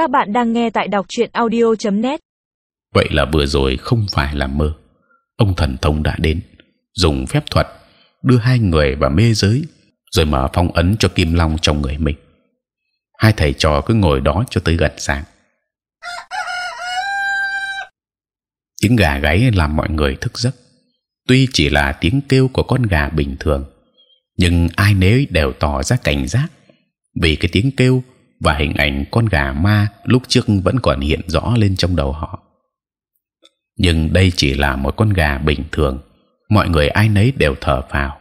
Các bạn đang nghe tại đọc truyện audio.net. Vậy là vừa rồi không phải là mơ. Ông thần thông đã đến, dùng phép thuật đưa hai người vào mê giới, rồi mở phong ấn cho kim long trong người mình. Hai thầy trò cứ ngồi đó cho tới gần sáng. Tiếng gà gáy làm mọi người thức giấc. Tuy chỉ là tiếng kêu của con gà bình thường, nhưng ai nấy đều tỏ ra cảnh giác vì cái tiếng kêu và hình ảnh con gà ma lúc trước vẫn còn hiện rõ lên trong đầu họ. Nhưng đây chỉ là một con gà bình thường, mọi người ai nấy đều thở phào.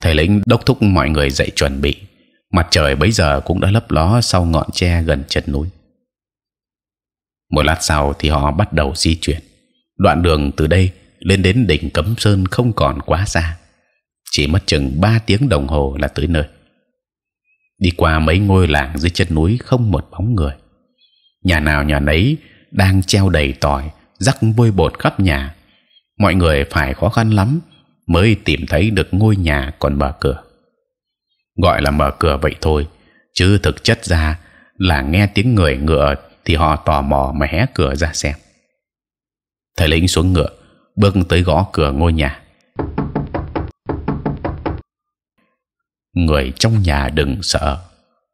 Thầy lĩnh đốc thúc mọi người dậy chuẩn bị. Mặt trời bấy giờ cũng đã lấp ló sau ngọn tre gần chân núi. Một lát sau thì họ bắt đầu di chuyển. Đoạn đường từ đây lên đến đỉnh cấm sơn không còn quá xa, chỉ mất chừng 3 tiếng đồng hồ là tới nơi đi qua mấy ngôi làng dưới chân núi không một bóng người. Nhà nào nhà nấy đang treo đầy tỏi, rắc vôi bột khắp nhà. Mọi người phải khó khăn lắm mới tìm thấy được ngôi nhà còn mở cửa. Gọi là mở cửa vậy thôi, chứ thực chất ra là nghe tiếng người ngựa thì họ tò mò mà hé cửa ra xem. Thầy lính xuống ngựa, bước tới gõ cửa ngôi nhà. Người trong nhà đừng sợ.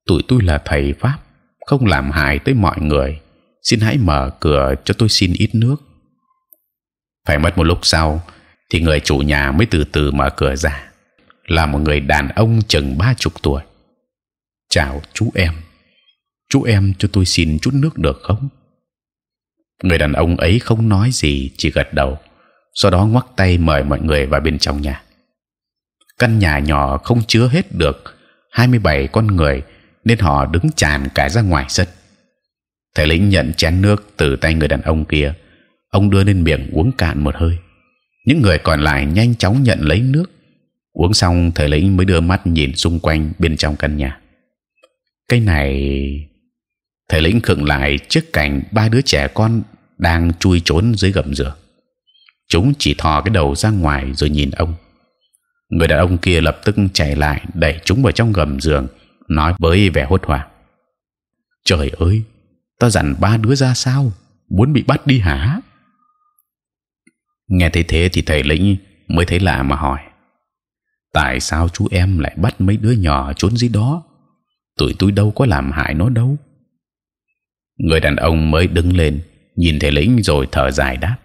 Tụi tôi là thầy pháp, không làm hại tới mọi người. Xin hãy mở cửa cho tôi xin ít nước. Phải mất một lúc sau, thì người chủ nhà mới từ từ mở cửa ra. Là một người đàn ông chừng ba chục tuổi. Chào chú em. Chú em cho tôi xin chút nước được không? Người đàn ông ấy không nói gì, chỉ gật đầu. Sau đó ngoắc tay mời mọi người vào bên trong nhà căn nhà nhỏ không chứa hết được 27 con người nên họ đứng tràn cả ra ngoài sân. Thầy lĩnh nhận chén nước từ tay người đàn ông kia, ông đưa lên miệng uống cạn một hơi. Những người còn lại nhanh chóng nhận lấy nước. Uống xong, thầy lĩnh mới đưa mắt nhìn xung quanh bên trong căn nhà. Cái này, thầy lĩnh khựng lại trước cảnh ba đứa trẻ con đang chui trốn dưới gầm giường. Chúng chỉ thò cái đầu ra ngoài rồi nhìn ông người đàn ông kia lập tức chạy lại, đẩy chúng vào trong gầm giường, nói với vẻ hốt hoảng. Trời ơi, ta dặn ba đứa ra sao? Muốn bị bắt đi hả? Nghe thấy thế thì thầy lĩnh mới thấy lạ mà hỏi. Tại sao chú em lại bắt mấy đứa nhỏ trốn dưới đó? Tụi tôi đâu có làm hại nó đâu. Người đàn ông mới đứng lên, nhìn thầy lĩnh rồi thở dài đáp.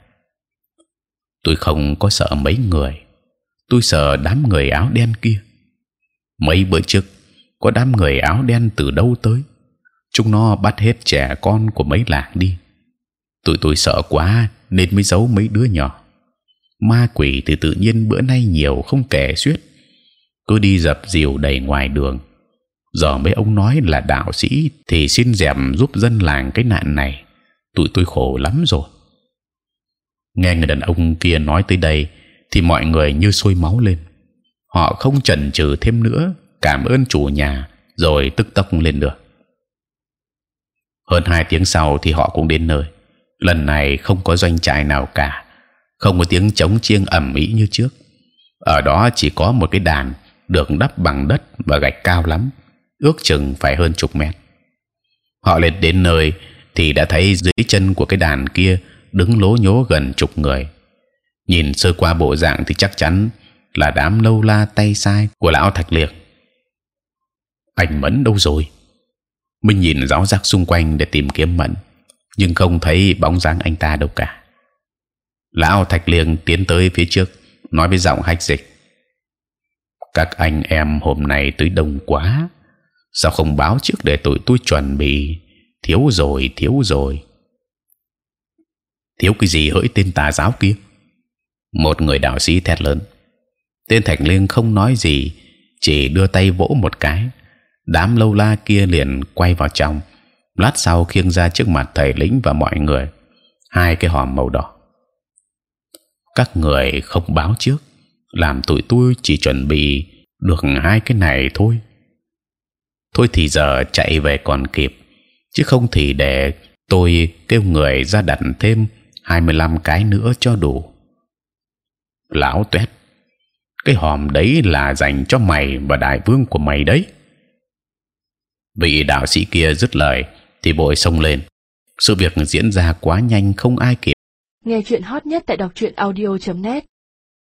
Tôi không có sợ mấy người tôi sợ đám người áo đen kia. Mấy bữa trước, có đám người áo đen từ đâu tới? Chúng nó bắt hết trẻ con của mấy làng đi. Tụi tôi sợ quá nên mới giấu mấy đứa nhỏ. Ma quỷ thì tự nhiên bữa nay nhiều không kể xiết cứ đi dập dìu đầy ngoài đường. Giờ mấy ông nói là đạo sĩ thì xin dèm giúp dân làng cái nạn này. Tụi tôi khổ lắm rồi. Nghe người đàn ông kia nói tới đây thì mọi người như sôi máu lên. Họ không chần chừ thêm nữa, cảm ơn chủ nhà, rồi tức tốc lên được. Hơn hai tiếng sau thì họ cũng đến nơi. Lần này không có doanh trại nào cả, không có tiếng trống chiêng ầm ĩ như trước. Ở đó chỉ có một cái đàn được đắp bằng đất và gạch cao lắm, ước chừng phải hơn chục mét. Họ lên đến nơi thì đã thấy dưới chân của cái đàn kia đứng lố nhố gần chục người nhìn sơ qua bộ dạng thì chắc chắn là đám lâu la tay sai của lão thạch liệt. Anh mẫn đâu rồi? Mình nhìn giáo giác xung quanh để tìm kiếm mẫn, nhưng không thấy bóng dáng anh ta đâu cả. Lão thạch liêng tiến tới phía trước, nói với giọng hách dịch. Các anh em hôm nay tới đông quá, sao không báo trước để tụi tôi chuẩn bị? Thiếu rồi thiếu rồi. Thiếu cái gì hỡi tên tà giáo kia? Một người đạo sĩ thét lớn. Tên thạch liên không nói gì, chỉ đưa tay vỗ một cái. Đám lâu la kia liền quay vào trong, lát sau khiêng ra trước mặt thầy lĩnh và mọi người. Hai cái hòm màu đỏ. Các người không báo trước, làm tụi tôi chỉ chuẩn bị được hai cái này thôi. Thôi thì giờ chạy về còn kịp, chứ không thì để tôi kêu người ra đặt thêm 25 cái nữa cho đủ lão tuét cái hòm đấy là dành cho mày và đại vương của mày đấy vị đạo sĩ kia dứt lời, thì bội xông lên. Sự việc diễn ra quá nhanh, không ai kịp. Nghe chuyện hot nhất tại đọc truyện audio.net